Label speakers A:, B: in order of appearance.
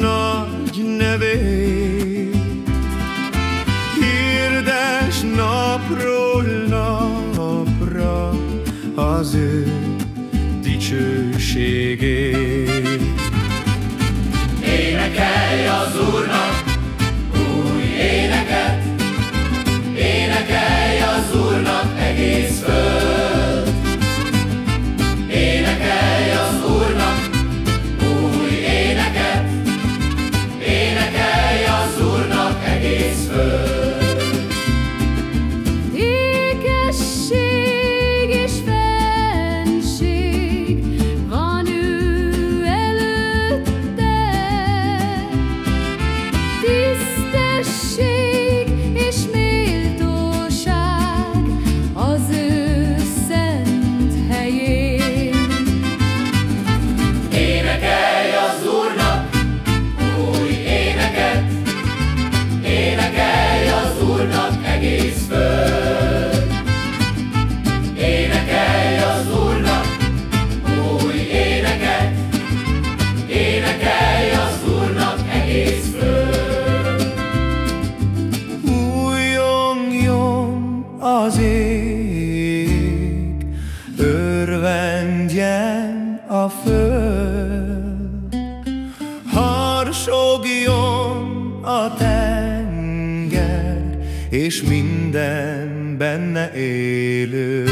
A: nagy nevét. Hirdes napról napra az
B: ő
C: dicsőségét. ashamed. a föld, harsogjon a tenger, és minden benne élő.